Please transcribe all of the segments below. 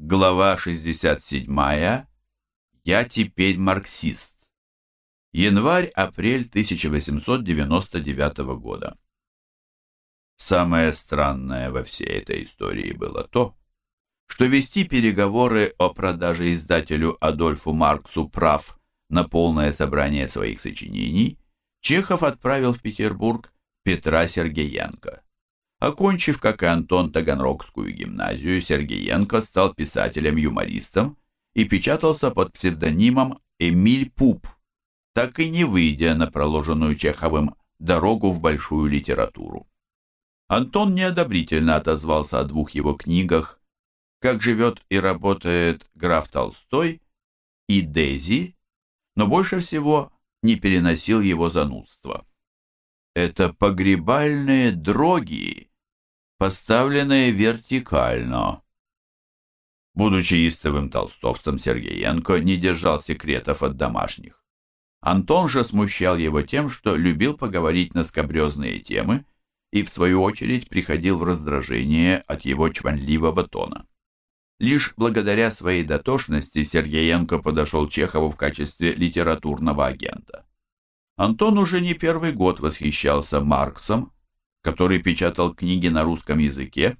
Глава 67. Я теперь марксист. Январь-апрель 1899 года. Самое странное во всей этой истории было то, что вести переговоры о продаже издателю Адольфу Марксу прав на полное собрание своих сочинений Чехов отправил в Петербург Петра Сергеенко. Окончив, как и Антон, Таганрогскую гимназию, Сергеенко стал писателем-юмористом и печатался под псевдонимом Эмиль Пуп, так и не выйдя на проложенную Чеховым дорогу в большую литературу. Антон неодобрительно отозвался о двух его книгах «Как живет и работает граф Толстой» и «Дези», но больше всего не переносил его занудства. Это погребальные дроги, поставленные вертикально. Будучи истовым толстовцем, Сергеенко не держал секретов от домашних. Антон же смущал его тем, что любил поговорить на скобрезные темы и, в свою очередь, приходил в раздражение от его чванливого тона. Лишь благодаря своей дотошности Сергеенко подошел Чехову в качестве литературного агента. Антон уже не первый год восхищался Марксом, который печатал книги на русском языке,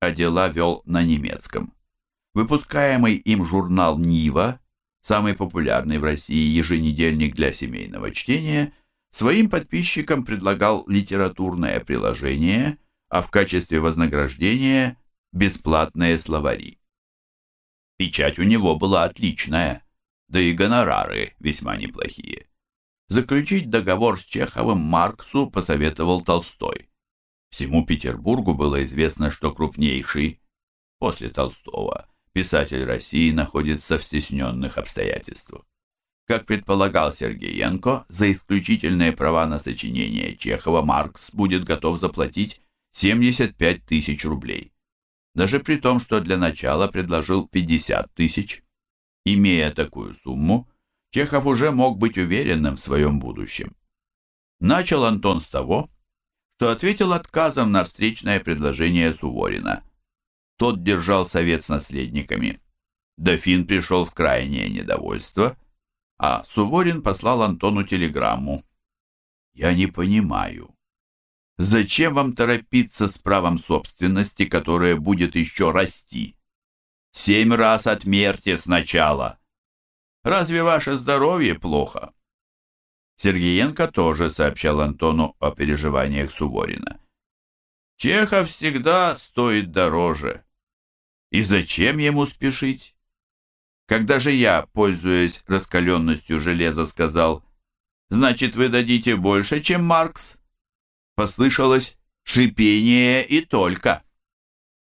а дела вел на немецком. Выпускаемый им журнал «Нива», самый популярный в России еженедельник для семейного чтения, своим подписчикам предлагал литературное приложение, а в качестве вознаграждения – бесплатные словари. Печать у него была отличная, да и гонорары весьма неплохие. Заключить договор с Чеховым Марксу посоветовал Толстой. Всему Петербургу было известно, что крупнейший, после Толстого, писатель России находится в стесненных обстоятельствах. Как предполагал Сергеенко, за исключительные права на сочинение Чехова Маркс будет готов заплатить 75 тысяч рублей. Даже при том, что для начала предложил 50 тысяч. Имея такую сумму, Чехов уже мог быть уверенным в своем будущем. Начал Антон с того, что ответил отказом на встречное предложение Суворина. Тот держал совет с наследниками. Дофин пришел в крайнее недовольство, а Суворин послал Антону телеграмму. «Я не понимаю, зачем вам торопиться с правом собственности, которое будет еще расти? Семь раз отмерьте сначала. Разве ваше здоровье плохо?» Сергеенко тоже сообщал Антону о переживаниях Суворина. «Чехов всегда стоит дороже. И зачем ему спешить?» Когда же я, пользуясь раскаленностью железа, сказал, «Значит, вы дадите больше, чем Маркс?» Послышалось шипение и только.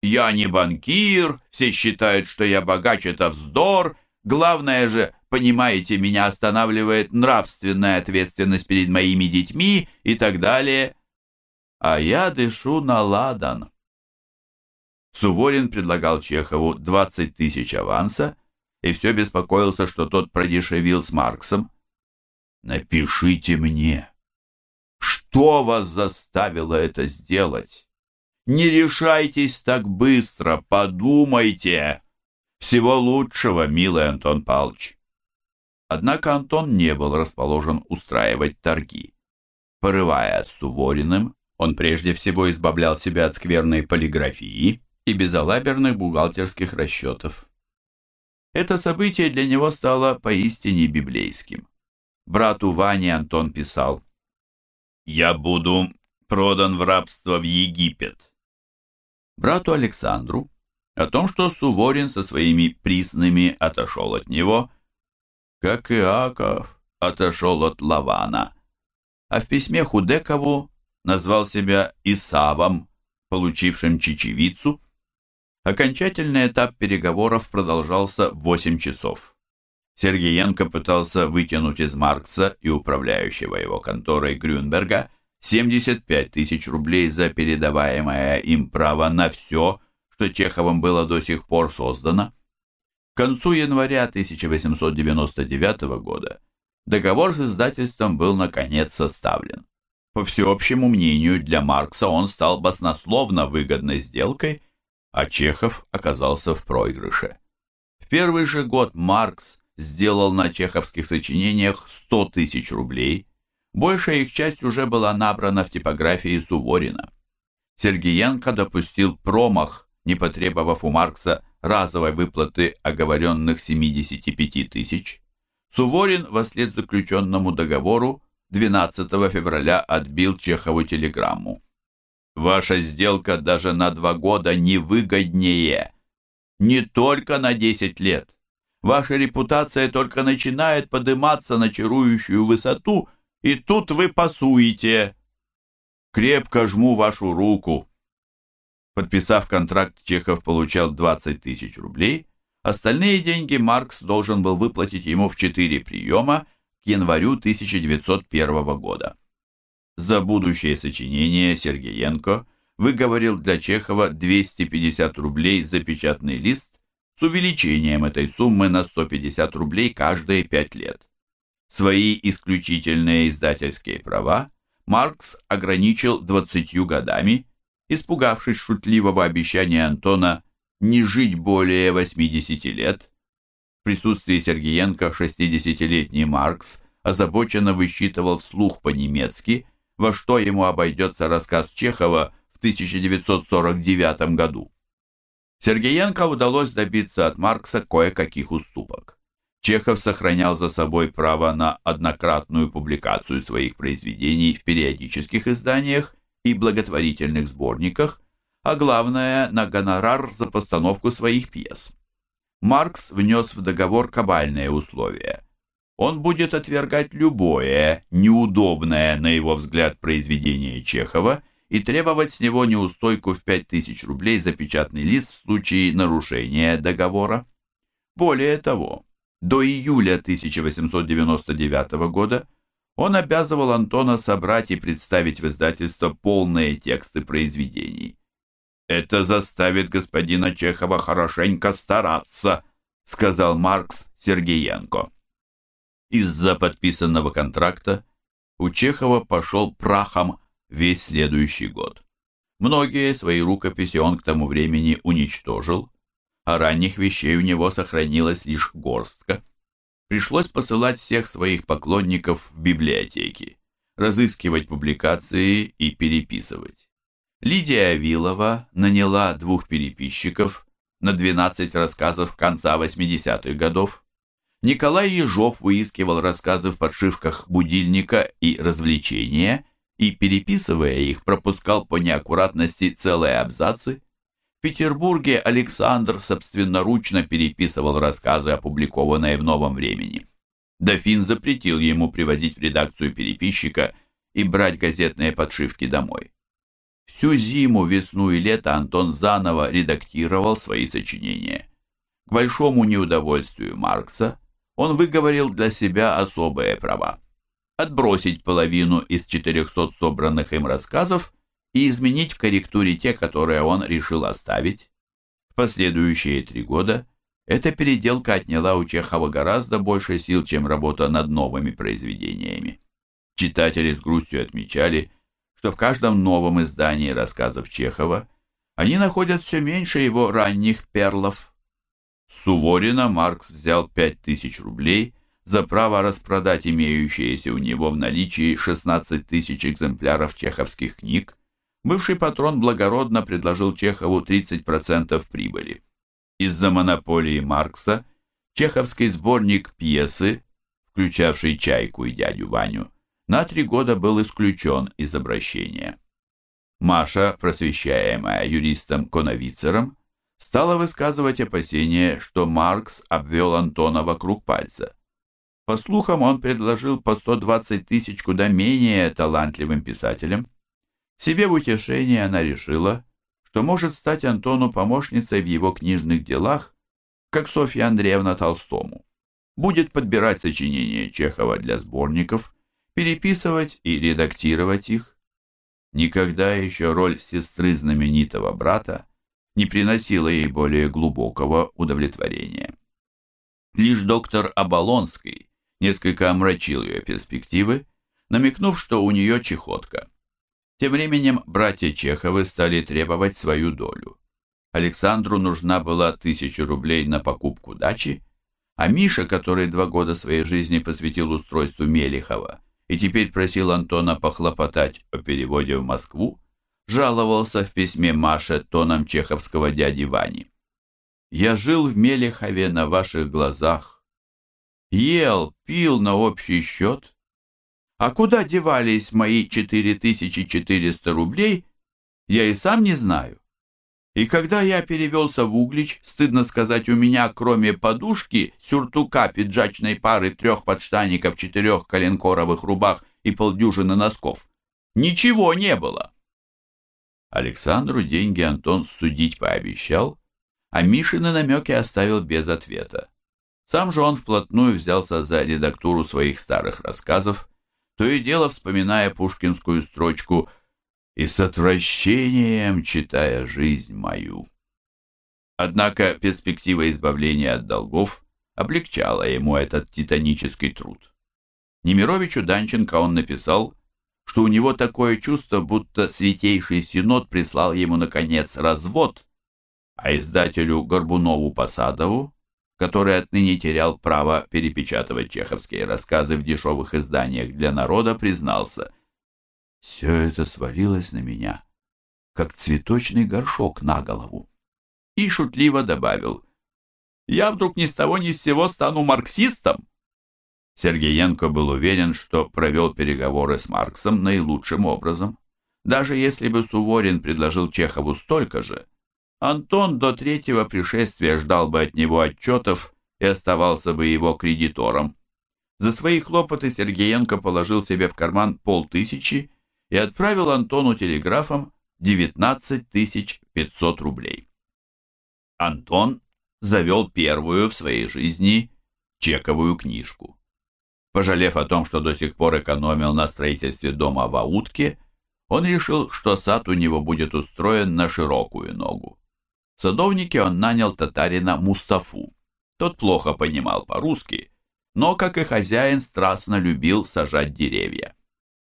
«Я не банкир, все считают, что я богач, это вздор, главное же, понимаете, меня останавливает нравственная ответственность перед моими детьми и так далее. А я дышу на ладан. Суворин предлагал Чехову 20 тысяч аванса и все беспокоился, что тот продешевил с Марксом. «Напишите мне, что вас заставило это сделать? Не решайтесь так быстро, подумайте. Всего лучшего, милый Антон Павлович». Однако Антон не был расположен устраивать торги. Порывая с Сувориным, он прежде всего избавлял себя от скверной полиграфии и безалаберных бухгалтерских расчетов. Это событие для него стало поистине библейским. Брату Ване Антон писал «Я буду продан в рабство в Египет». Брату Александру о том, что Суворин со своими присными отошел от него – как Иаков отошел от Лавана, а в письме Худекову назвал себя Исавом, получившим чечевицу. Окончательный этап переговоров продолжался 8 часов. Сергеенко пытался вытянуть из Маркса и управляющего его конторой Грюнберга 75 тысяч рублей за передаваемое им право на все, что Чеховым было до сих пор создано. К концу января 1899 года договор с издательством был наконец составлен. По всеобщему мнению, для Маркса он стал баснословно выгодной сделкой, а Чехов оказался в проигрыше. первый же год Маркс сделал на чеховских сочинениях 100 тысяч рублей, большая их часть уже была набрана в типографии Суворина. Сергеенко допустил промах, не потребовав у Маркса разовой выплаты оговоренных 75 тысяч. Суворин, вслед заключенному договору, 12 февраля отбил Чехову телеграмму. «Ваша сделка даже на два года невыгоднее. Не только на 10 лет. Ваша репутация только начинает подниматься на чарующую высоту, и тут вы пасуете. Крепко жму вашу руку». Подписав контракт, Чехов получал 20 тысяч рублей, остальные деньги Маркс должен был выплатить ему в четыре приема к январю 1901 года. За будущее сочинение Сергеенко выговорил для Чехова 250 рублей за печатный лист с увеличением этой суммы на 150 рублей каждые пять лет. Свои исключительные издательские права Маркс ограничил 20 годами, испугавшись шутливого обещания Антона не жить более 80 лет, в присутствии Сергеенко 60-летний Маркс озабоченно высчитывал вслух по-немецки, во что ему обойдется рассказ Чехова в 1949 году. Сергеенко удалось добиться от Маркса кое-каких уступок. Чехов сохранял за собой право на однократную публикацию своих произведений в периодических изданиях и благотворительных сборниках, а главное – на гонорар за постановку своих пьес. Маркс внес в договор кабальные условия. Он будет отвергать любое неудобное, на его взгляд, произведение Чехова и требовать с него неустойку в 5000 рублей за печатный лист в случае нарушения договора. Более того, до июля 1899 года он обязывал Антона собрать и представить в издательство полные тексты произведений. «Это заставит господина Чехова хорошенько стараться», сказал Маркс Сергеенко. Из-за подписанного контракта у Чехова пошел прахом весь следующий год. Многие свои рукописи он к тому времени уничтожил, а ранних вещей у него сохранилась лишь горстка. Пришлось посылать всех своих поклонников в библиотеки, разыскивать публикации и переписывать. Лидия Авилова наняла двух переписчиков на 12 рассказов конца 80-х годов. Николай Ежов выискивал рассказы в подшивках будильника и развлечения и, переписывая их, пропускал по неаккуратности целые абзацы. В Петербурге Александр собственноручно переписывал рассказы, опубликованные в «Новом времени». Дофин запретил ему привозить в редакцию переписчика и брать газетные подшивки домой. Всю зиму, весну и лето Антон заново редактировал свои сочинения. К большому неудовольствию Маркса он выговорил для себя особые права. Отбросить половину из 400 собранных им рассказов и изменить в корректуре те, которые он решил оставить. В последующие три года эта переделка отняла у Чехова гораздо больше сил, чем работа над новыми произведениями. Читатели с грустью отмечали, что в каждом новом издании рассказов Чехова они находят все меньше его ранних перлов. Суворина Маркс взял 5000 рублей за право распродать имеющиеся у него в наличии 16 тысяч экземпляров чеховских книг. Бывший патрон благородно предложил Чехову 30% прибыли. Из-за монополии Маркса чеховский сборник пьесы, включавший «Чайку» и «Дядю Ваню», на три года был исключен из обращения. Маша, просвещаемая юристом Коновицером, стала высказывать опасения, что Маркс обвел Антона вокруг пальца. По слухам, он предложил по 120 тысяч куда менее талантливым писателям. Себе в утешение она решила, что может стать Антону помощницей в его книжных делах, как Софья Андреевна Толстому. Будет подбирать сочинения Чехова для сборников – переписывать и редактировать их. Никогда еще роль сестры знаменитого брата не приносила ей более глубокого удовлетворения. Лишь доктор Оболонский несколько омрачил ее перспективы, намекнув, что у нее чехотка. Тем временем братья Чеховы стали требовать свою долю. Александру нужна была тысяча рублей на покупку дачи, а Миша, который два года своей жизни посвятил устройству Мелихова и теперь просил Антона похлопотать о переводе в Москву, жаловался в письме Маше тоном чеховского дяди Вани. «Я жил в Мелехове на ваших глазах. Ел, пил на общий счет. А куда девались мои 4400 рублей, я и сам не знаю. И когда я перевелся в Углич, стыдно сказать, у меня, кроме подушки, сюртука, пиджачной пары, трех подштаников, четырех коленкоровых рубах и полдюжины носков, ничего не было. Александру деньги Антон судить пообещал, а Мишины намеки оставил без ответа. Сам же он вплотную взялся за редактуру своих старых рассказов, то и дело вспоминая пушкинскую строчку «И с отвращением читая жизнь мою». Однако перспектива избавления от долгов облегчала ему этот титанический труд. Немировичу Данченко он написал что у него такое чувство, будто Святейший Синод прислал ему, наконец, развод, а издателю Горбунову-Посадову, который отныне терял право перепечатывать чеховские рассказы в дешевых изданиях для народа, признался «Все это свалилось на меня, как цветочный горшок на голову». И шутливо добавил «Я вдруг ни с того ни с сего стану марксистом». Сергеенко был уверен, что провел переговоры с Марксом наилучшим образом. Даже если бы Суворин предложил Чехову столько же, Антон до третьего пришествия ждал бы от него отчетов и оставался бы его кредитором. За свои хлопоты Сергеенко положил себе в карман полтысячи и отправил Антону телеграфом 19 500 рублей. Антон завел первую в своей жизни чековую книжку. Пожалев о том, что до сих пор экономил на строительстве дома в Аутке, он решил, что сад у него будет устроен на широкую ногу. В садовнике он нанял татарина Мустафу. Тот плохо понимал по-русски, но, как и хозяин, страстно любил сажать деревья.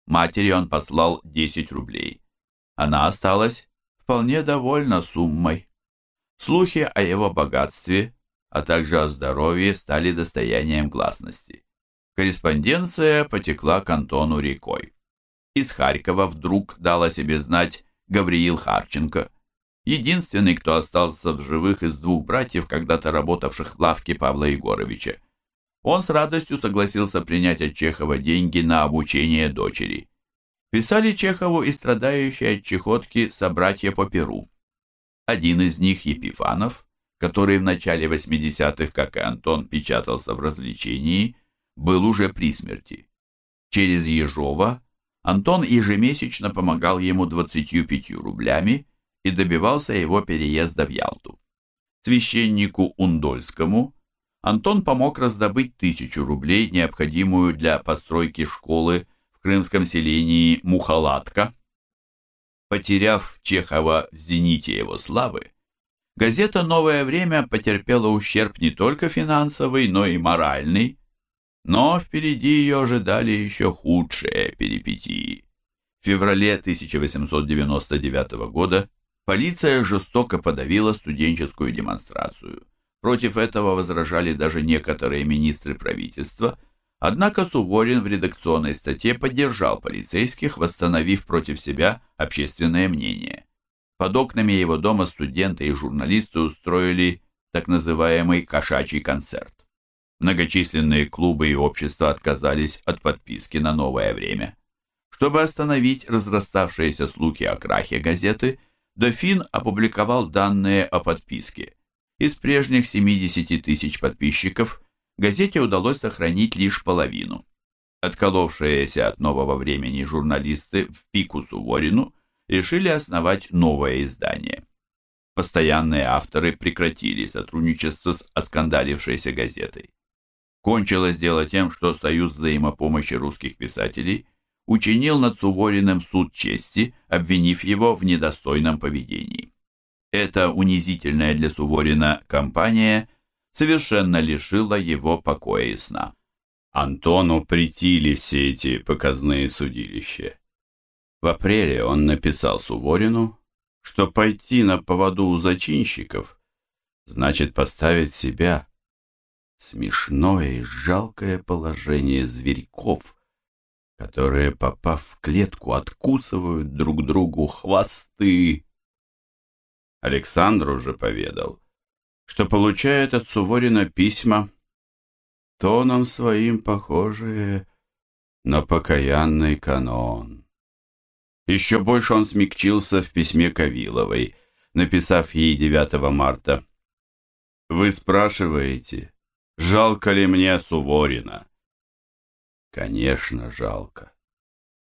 Матери он послал 10 рублей. Она осталась вполне довольна суммой. Слухи о его богатстве, а также о здоровье стали достоянием гласности. Корреспонденция потекла к Антону рекой. Из Харькова вдруг дал о себе знать Гавриил Харченко, единственный, кто остался в живых из двух братьев, когда-то работавших в лавке Павла Егоровича. Он с радостью согласился принять от Чехова деньги на обучение дочери. Писали Чехову и страдающие от чехотки собратья по Перу. Один из них, Епифанов, который в начале 80-х, как и Антон, печатался в развлечении, был уже при смерти. Через Ежова Антон ежемесячно помогал ему 25 рублями и добивался его переезда в Ялту. Священнику Ундольскому Антон помог раздобыть тысячу рублей, необходимую для постройки школы в крымском селении Мухалатка. Потеряв Чехова в зените его славы, газета «Новое время» потерпела ущерб не только финансовый, но и моральный, но впереди ее ожидали еще худшие перипетии. В феврале 1899 года полиция жестоко подавила студенческую демонстрацию. Против этого возражали даже некоторые министры правительства, однако Суворин в редакционной статье поддержал полицейских, восстановив против себя общественное мнение. Под окнами его дома студенты и журналисты устроили так называемый «кошачий концерт». Многочисленные клубы и общества отказались от подписки на новое время. Чтобы остановить разраставшиеся слухи о крахе газеты, Дофин опубликовал данные о подписке. Из прежних 70 тысяч подписчиков газете удалось сохранить лишь половину. Отколовшиеся от нового времени журналисты в пику Суворину решили основать новое издание. Постоянные авторы прекратили сотрудничество с оскандалившейся газетой. Кончилось дело тем, что Союз взаимопомощи русских писателей учинил над Сувориным суд чести, обвинив его в недостойном поведении. Эта унизительная для Суворина кампания совершенно лишила его покоя и сна. Антону притили все эти показные судилища. В апреле он написал Суворину, что пойти на поводу у зачинщиков значит поставить себя смешное и жалкое положение зверьков, которые, попав в клетку, откусывают друг другу хвосты. Александр уже поведал, что получает от Суворина письма, тоном своим похожие на покаянный канон. Еще больше он смягчился в письме Кавиловой, написав ей 9 марта. «Вы спрашиваете, жалко ли мне Суворина?» Конечно, жалко.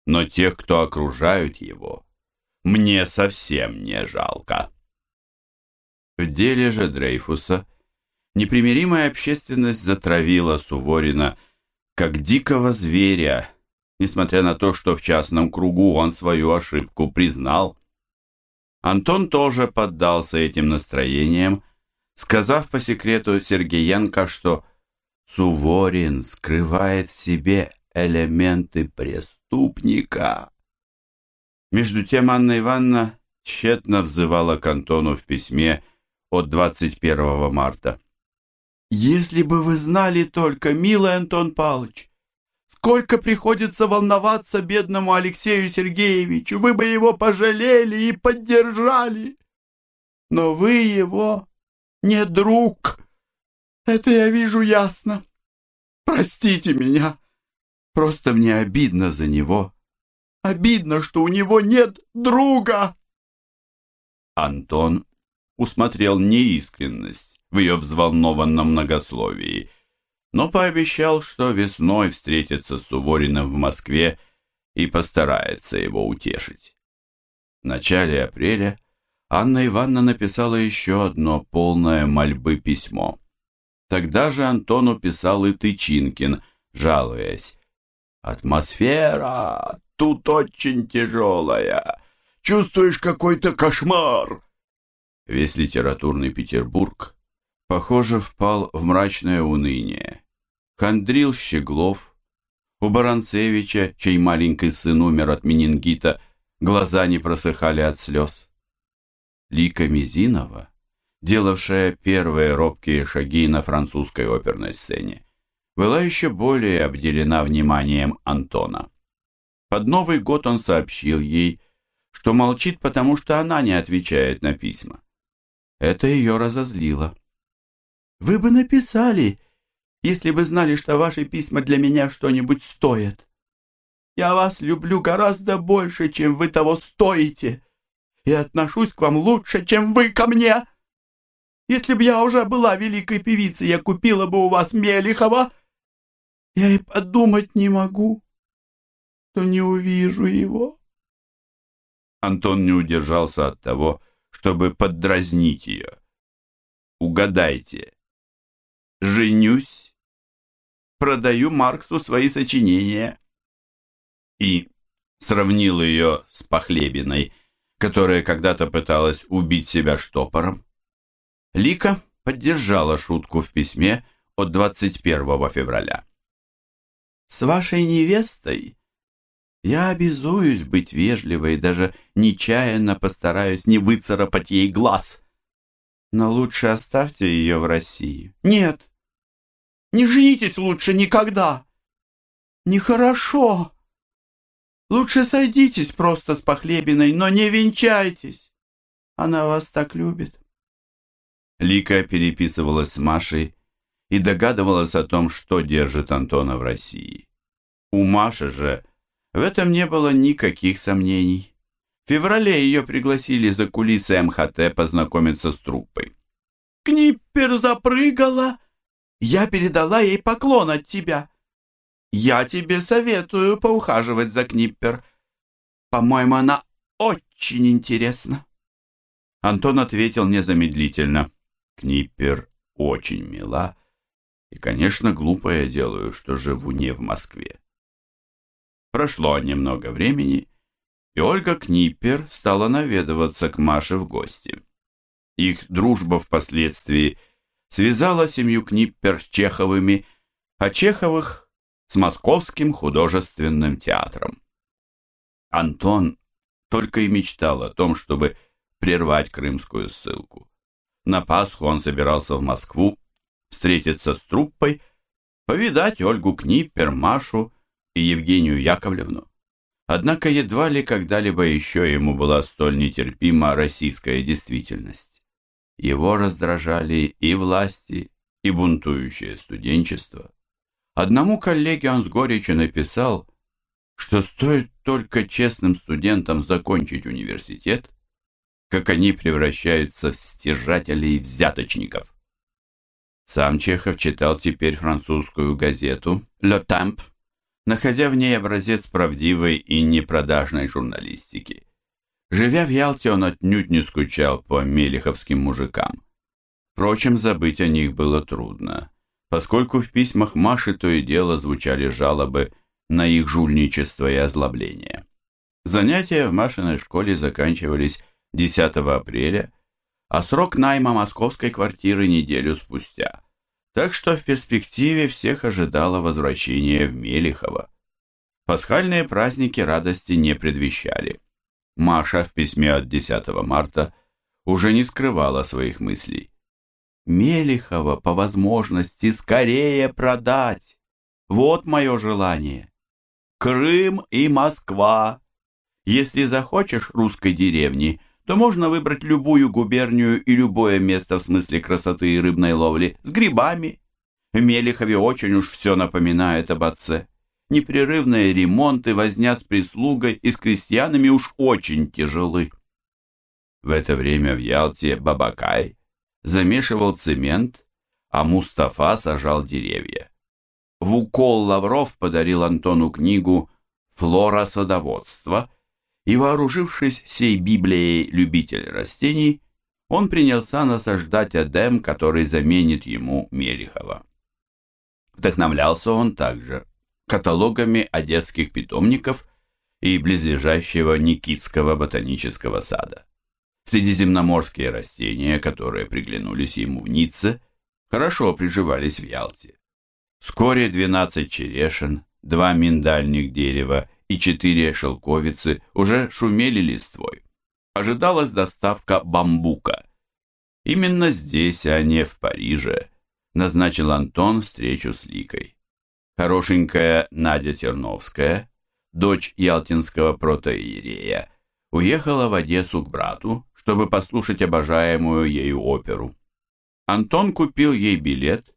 Но тех, кто окружают его, мне совсем не жалко. В деле же Дрейфуса непримиримая общественность затравила Суворина как дикого зверя, несмотря на то, что в частном кругу он свою ошибку признал. Антон тоже поддался этим настроениям, сказав по секрету Сергеенко, что Суворин скрывает в себе элементы преступника. Между тем Анна Ивановна тщетно взывала к Антону в письме от 21 марта. «Если бы вы знали только, милый Антон Павлович, сколько приходится волноваться бедному Алексею Сергеевичу, вы бы его пожалели и поддержали. Но вы его не друг, это я вижу ясно. Простите меня, просто мне обидно за него. Обидно, что у него нет друга. Антон усмотрел неискренность в ее взволнованном многословии, но пообещал, что весной встретится с Сувориным в Москве и постарается его утешить. В начале апреля Анна Ивановна написала еще одно полное мольбы письмо. Тогда же Антону писал и Тычинкин, жалуясь. «Атмосфера тут очень тяжелая. Чувствуешь какой-то кошмар. Весь литературный Петербург, похоже, впал в мрачное уныние. Хандрил Щеглов, у Баранцевича, чей маленький сын умер от менингита, глаза не просыхали от слез. Лика Мизинова, делавшая первые робкие шаги на французской оперной сцене, была еще более обделена вниманием Антона. Под Новый год он сообщил ей, что молчит, потому что она не отвечает на письма. Это ее разозлило. «Вы бы написали, если бы знали, что ваши письма для меня что-нибудь стоят. Я вас люблю гораздо больше, чем вы того стоите, и отношусь к вам лучше, чем вы ко мне. Если бы я уже была великой певицей, я купила бы у вас Мелихова. Я и подумать не могу, что не увижу его». Антон не удержался от того, чтобы поддразнить ее. Угадайте. Женюсь. Продаю Марксу свои сочинения. И сравнил ее с Похлебиной, которая когда-то пыталась убить себя штопором. Лика поддержала шутку в письме от 21 февраля. «С вашей невестой я обязуюсь быть вежливой даже нечаянно постараюсь не выцарапать ей глаз. Но лучше оставьте ее в России. Нет, не женитесь лучше никогда. Нехорошо. Лучше сойдитесь просто с Похлебиной, но не венчайтесь. Она вас так любит. Лика переписывалась с Машей и догадывалась о том, что держит Антона в России. У Маши же в этом не было никаких сомнений. В феврале ее пригласили за кулисы МХТ познакомиться с труппой. «Книппер запрыгала! Я передала ей поклон от тебя. Я тебе советую поухаживать за Книппер. По-моему, она очень интересна». Антон ответил незамедлительно. «Книппер очень мила, и, конечно, глупо я делаю, что живу не в Москве. Прошло немного времени, и Ольга Книпер стала наведываться к Маше в гости. Их дружба впоследствии связала семью Книппер с Чеховыми, а Чеховых с Московским художественным театром. Антон только и мечтал о том, чтобы прервать крымскую ссылку. На Пасху он собирался в Москву встретиться с труппой, повидать Ольгу Книппер, Машу и Евгению Яковлевну. Однако едва ли когда-либо еще ему была столь нетерпима российская действительность. Его раздражали и власти, и бунтующее студенчество. Одному коллеге он с горечью написал, что стоит только честным студентам закончить университет, как они превращаются в стяжателей и взяточников. Сам Чехов читал теперь французскую газету «Le Temps», находя в ней образец правдивой и непродажной журналистики. Живя в Ялте, он отнюдь не скучал по мелиховским мужикам. Впрочем, забыть о них было трудно, поскольку в письмах Маши то и дело звучали жалобы на их жульничество и озлобление. Занятия в Машиной школе заканчивались 10 апреля, а срок найма московской квартиры неделю спустя. Так что в перспективе всех ожидало возвращение в Мелихово. Пасхальные праздники радости не предвещали. Маша в письме от 10 марта уже не скрывала своих мыслей. Мелихова по возможности скорее продать. Вот мое желание. Крым и Москва. Если захочешь русской деревни, то можно выбрать любую губернию и любое место в смысле красоты и рыбной ловли с грибами. В Мелихове очень уж все напоминает об отце. Непрерывные ремонты, возня с прислугой и с крестьянами уж очень тяжелы. В это время в Ялте Бабакай замешивал цемент, а Мустафа сажал деревья. В укол Лавров подарил Антону книгу «Флора садоводства», и, вооружившись всей Библией любитель растений, он принялся насаждать Эдем, который заменит ему Мелихова. Вдохновлялся он также каталогами одесских питомников и близлежащего Никитского ботанического сада. Средиземноморские растения, которые приглянулись ему в Ницце, хорошо приживались в Ялте. Вскоре 12 черешин, два миндальных дерева и четыре шелковицы уже шумели листвой. Ожидалась доставка бамбука. Именно здесь, а не в Париже, назначил Антон встречу с Ликой. Хорошенькая Надя Терновская, дочь ялтинского протоиерея, уехала в Одессу к брату, чтобы послушать обожаемую ею оперу. Антон купил ей билет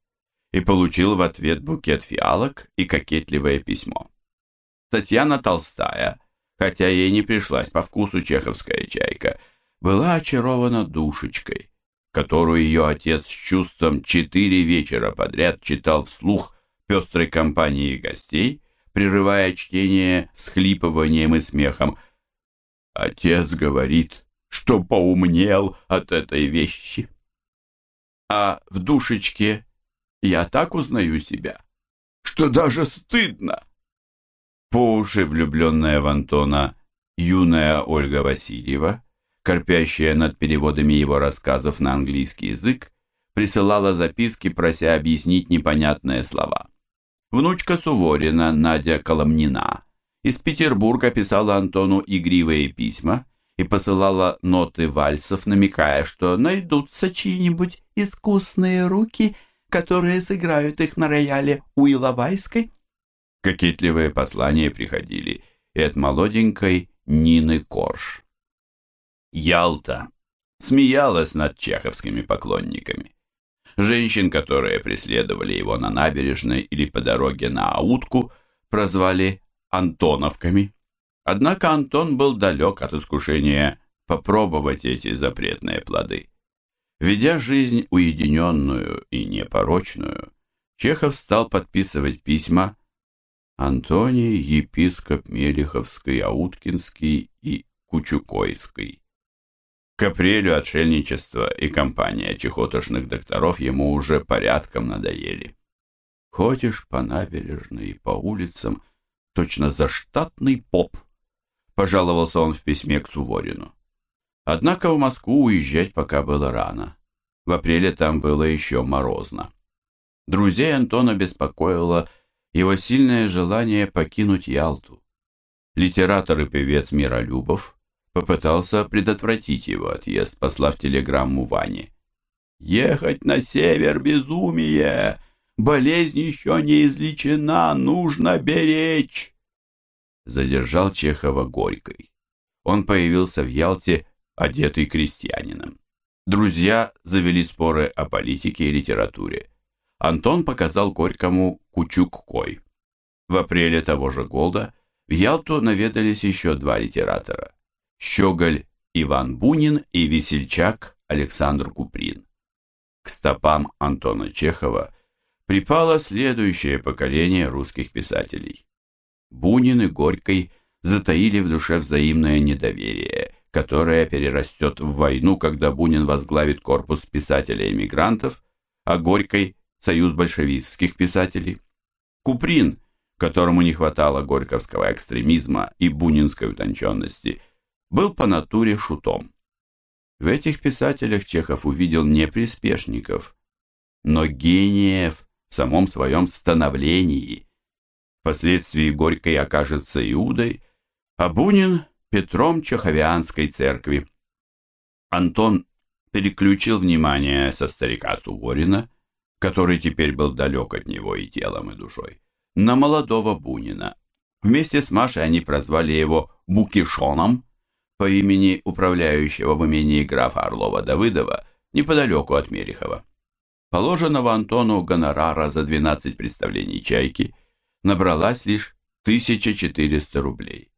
и получил в ответ букет фиалок и кокетливое письмо. Татьяна Толстая, хотя ей не пришлась по вкусу чеховская чайка, была очарована душечкой, которую ее отец с чувством четыре вечера подряд читал вслух пестрой компании гостей, прерывая чтение всхлипыванием и смехом. Отец говорит, что поумнел от этой вещи. А в душечке я так узнаю себя, что даже стыдно по уши влюбленная в Антона юная Ольга Васильева, корпящая над переводами его рассказов на английский язык, присылала записки, прося объяснить непонятные слова. Внучка Суворина, Надя Коломнина, из Петербурга писала Антону игривые письма и посылала ноты вальсов, намекая, что найдутся чьи-нибудь искусные руки, которые сыграют их на рояле у Иловайской. Кокетливые послания приходили и от молоденькой Нины Корж. Ялта смеялась над чеховскими поклонниками. Женщин, которые преследовали его на набережной или по дороге на Аутку, прозвали Антоновками. Однако Антон был далек от искушения попробовать эти запретные плоды. Ведя жизнь уединенную и непорочную, Чехов стал подписывать письма Антоний, епископ Мелиховский, Ауткинский и Кучукойский. К апрелю отшельничество и компания чехотошных докторов ему уже порядком надоели. Ходишь по набережной и по улицам, точно заштатный поп, пожаловался он в письме к Суворину. Однако в Москву уезжать пока было рано. В апреле там было еще морозно. Друзей Антона беспокоило его сильное желание покинуть Ялту. Литератор и певец Миролюбов попытался предотвратить его отъезд, послав телеграмму Ване. «Ехать на север — безумие! Болезнь еще не излечена, нужно беречь!» Задержал Чехова Горькой. Он появился в Ялте, одетый крестьянином. Друзья завели споры о политике и литературе. Антон показал Горькому Кучук-Кой. В апреле того же года в Ялту наведались еще два литератора – Щеголь Иван Бунин и весельчак Александр Куприн. К стопам Антона Чехова припало следующее поколение русских писателей. Бунин и Горький затаили в душе взаимное недоверие, которое перерастет в войну, когда Бунин возглавит корпус писателей-эмигрантов, а Горький – союз большевистских писателей. Куприн, которому не хватало горьковского экстремизма и бунинской утонченности, был по натуре шутом. В этих писателях Чехов увидел не приспешников, но гениев в самом своем становлении. Впоследствии Горький окажется Иудой, а Бунин – Петром Чеховианской церкви. Антон переключил внимание со старика Суворина, который теперь был далек от него и телом, и душой, на молодого Бунина. Вместе с Машей они прозвали его Букишоном по имени управляющего в имении графа Орлова-Давыдова неподалеку от Мерехова. Положенного Антону гонорара за 12 представлений «Чайки» набралась лишь 1400 рублей.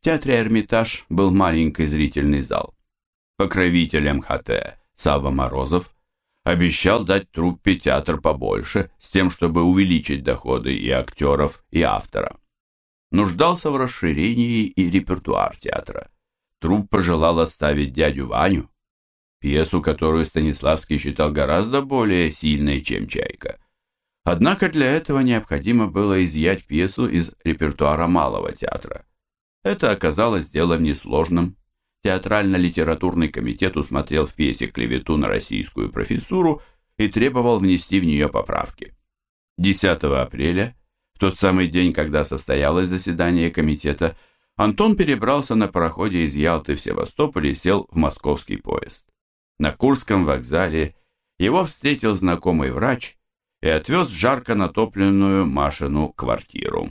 В театре «Эрмитаж» был маленький зрительный зал. Покровителем ХТ Сава Морозов обещал дать труппе театр побольше, с тем, чтобы увеличить доходы и актеров, и автора. Нуждался в расширении и репертуар театра. Труппа желала ставить дядю Ваню, пьесу, которую Станиславский считал гораздо более сильной, чем «Чайка». Однако для этого необходимо было изъять пьесу из репертуара малого театра. Это оказалось делом несложным. Театрально-литературный комитет усмотрел в пьесе клевету на российскую профессуру и требовал внести в нее поправки. 10 апреля, в тот самый день, когда состоялось заседание комитета, Антон перебрался на пароходе из Ялты в Севастополь и сел в московский поезд. На Курском вокзале его встретил знакомый врач и отвез в жарко натопленную Машину квартиру.